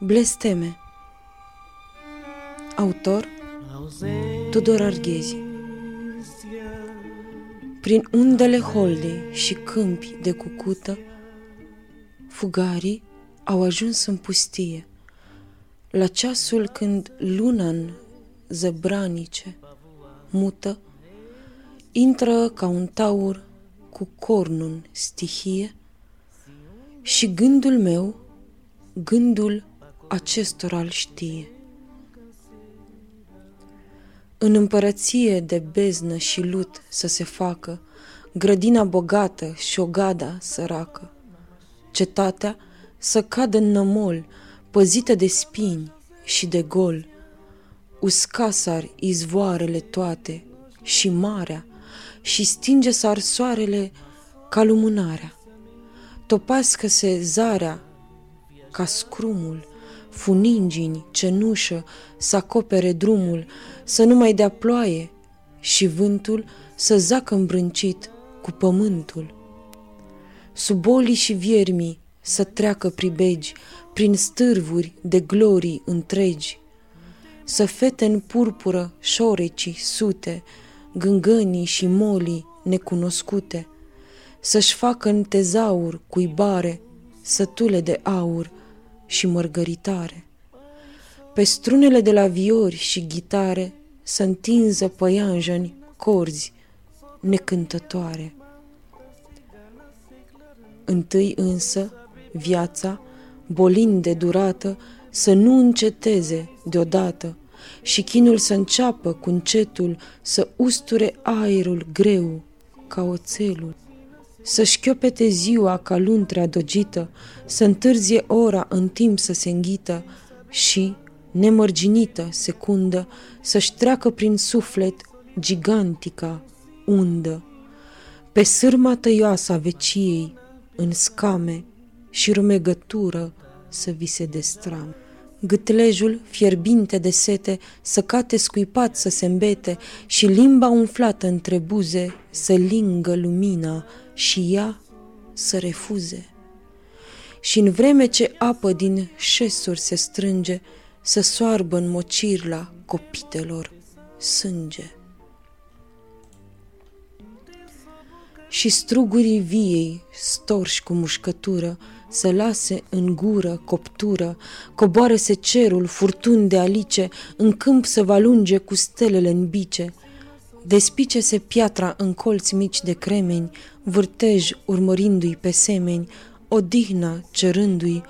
Blesteme. Autor Tudor Arghezi. Prin undele holdei și câmpi de cucută, fugarii au ajuns în pustie, la ceasul când luna în zăbranice mută, intră ca un taur cu cornul stihie și gândul meu, gândul acestora îl știe. În împărăție de beznă și lut să se facă grădina bogată și ogada săracă, cetatea să cadă în nămol, păzită de spini și de gol, uscasar izvoarele toate și marea și stinge sar soarele ca lumânarea. Topească-se zarea ca scrumul, funingini, cenușă, să acopere drumul, să nu mai dea ploaie și vântul să zacă îmbrâncit cu pământul. Sub olii și viermii să treacă pribegi, prin stârvuri de glorii întregi, să fete în purpură șorecii sute, gângănii și molii necunoscute, să-și facă în tezaur cuibare sătule de aur și mărgăritare. Pe strunele de la viori și ghitare să întinză păianjeni corzi necântătoare. Întâi însă, viața, bolind de durată, să nu înceteze deodată și chinul să înceapă cu încetul să usture aerul greu ca oțelul să șchiopete ziua ca luntrea dogită, să întârzie ora în timp să se înghită și, nemărginită secundă, să-și treacă prin suflet gigantica undă. Pe sârma tăioasă a veciei, în scame și rumegătură să vi se destram. Gâtlejul, fierbinte de sete, să cate scuipat să se îmbete și limba umflată între buze să lingă lumina și ea să refuze. Și în vreme ce apă din șesuri se strânge, să soarbă în mocirla copitelor sânge. Și strugurii viei, storși cu mușcătură, să lase în gură coptură, coboare-se cerul, furtun de alice, în câmp să valunge cu stelele în bice, despice-se piatra în colți mici de cremeni, vârtej urmărindu-i pe semeni, odihna cerându-i,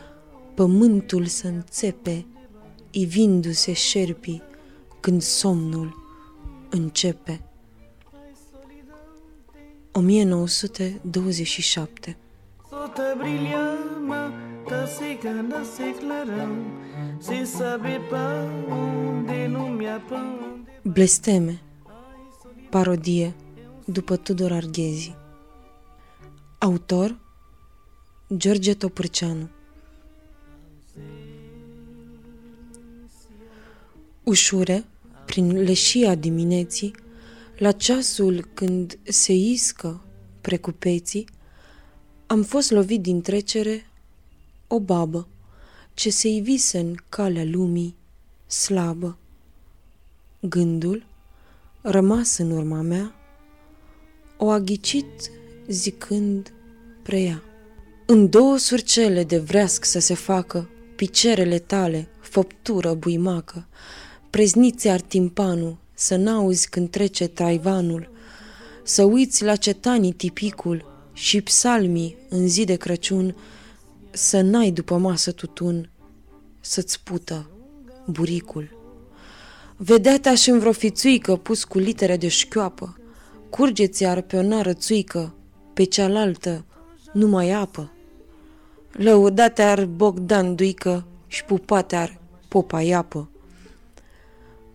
pământul să înțepe, ivindu-se șerpii când somnul începe. 1927 Sota brilhama, tá secando, se clarão, sem saber pra onde não me Blesteme, parodie după Tudor Arghezi. Autor George Topârceanu. Ușure, prin leșia dimineții, la ceasul când se iscă precupeții, am fost lovit din trecere o babă ce se ivise în calea lumii slabă. Gândul, rămas în urma mea, o aghicit zicând preia. În două surcele de vreasc să se facă picerele tale, făptură buimacă, prezniți ar timpanul, să n-auzi când trece traivanul, să uiți la cetanii tipicul și psalmii în zi de Crăciun, să n-ai după masă tutun, să-ți pută buricul. Vedea-te și în vreo fițuică pus cu litere de șchioapă, curgeți iar pe o nară țuică, pe cealaltă numai apă. Lăudate ar Bogdan Duică și pupate ar popa iapă.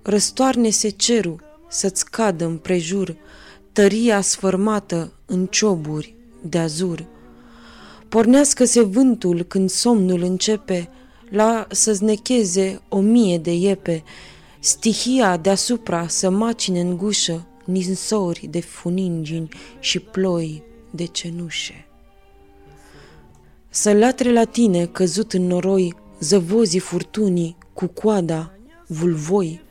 Răstoarne-se cerul să-ți cadă împrejur tăria sfărmată în cioburi de azur. Pornească-se vântul când somnul începe la să znecheze o mie de iepe, stihia deasupra să macine în gușă ninsori de funingini și ploi de cenușe. Să latre la tine, căzut în noroi, zăvozii furtunii cu coada vulvoi.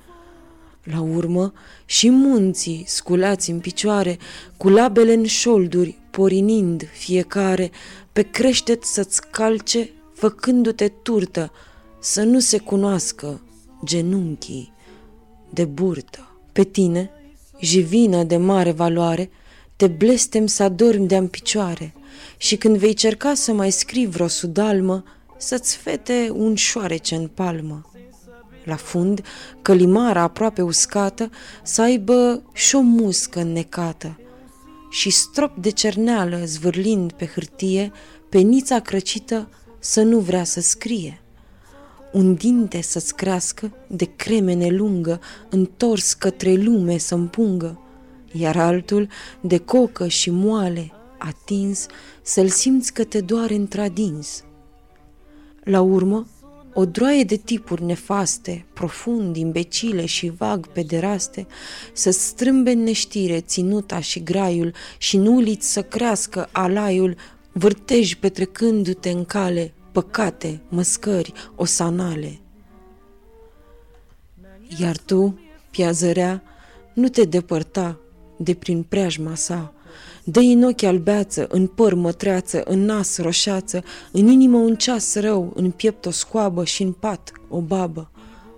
La urmă și munții sculați în picioare, cu labele în șolduri, porinind fiecare, pe creștet să-ți calce, făcându-te turtă, să nu se cunoască genunchii de burtă. Pe tine, jivină de mare valoare, te blestem să adormi de-am picioare și când vei cerca să mai scrii vreo sudalmă, să-ți fete un șoarece în palmă. La fund, călimara aproape uscată să aibă și o muscă înnecată și strop de cerneală zvârlind pe hârtie, penița crăcită să nu vrea să scrie. Un dinte să-ți crească de cremene lungă, întors către lume să împungă, iar altul de cocă și moale, atins, să-l simți că te doare într-adins. La urmă, o droaie de tipuri nefaste, profund, imbecile și vag pederaste, să strâmbe în neștire ținuta și graiul și nuliți să crească alaiul, vârteji petrecându-te în cale, păcate, măscări, osanale. Iar tu, piazărea, nu te depărta de prin preajma sa, dă în ochi albeață, în păr mătreață, în nas roșață, în inimă un ceas rău, în piept o scoabă și în pat o babă.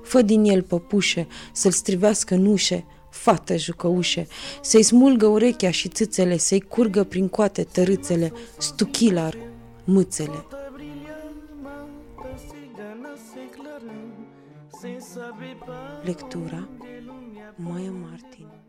Fă din el păpușe, să-l strivească în ușe, fată jucăușe, să-i smulgă urechea și țâțele, să-i curgă prin coate tărâțele, stuchilar, mâțele. Lectura Maia Martin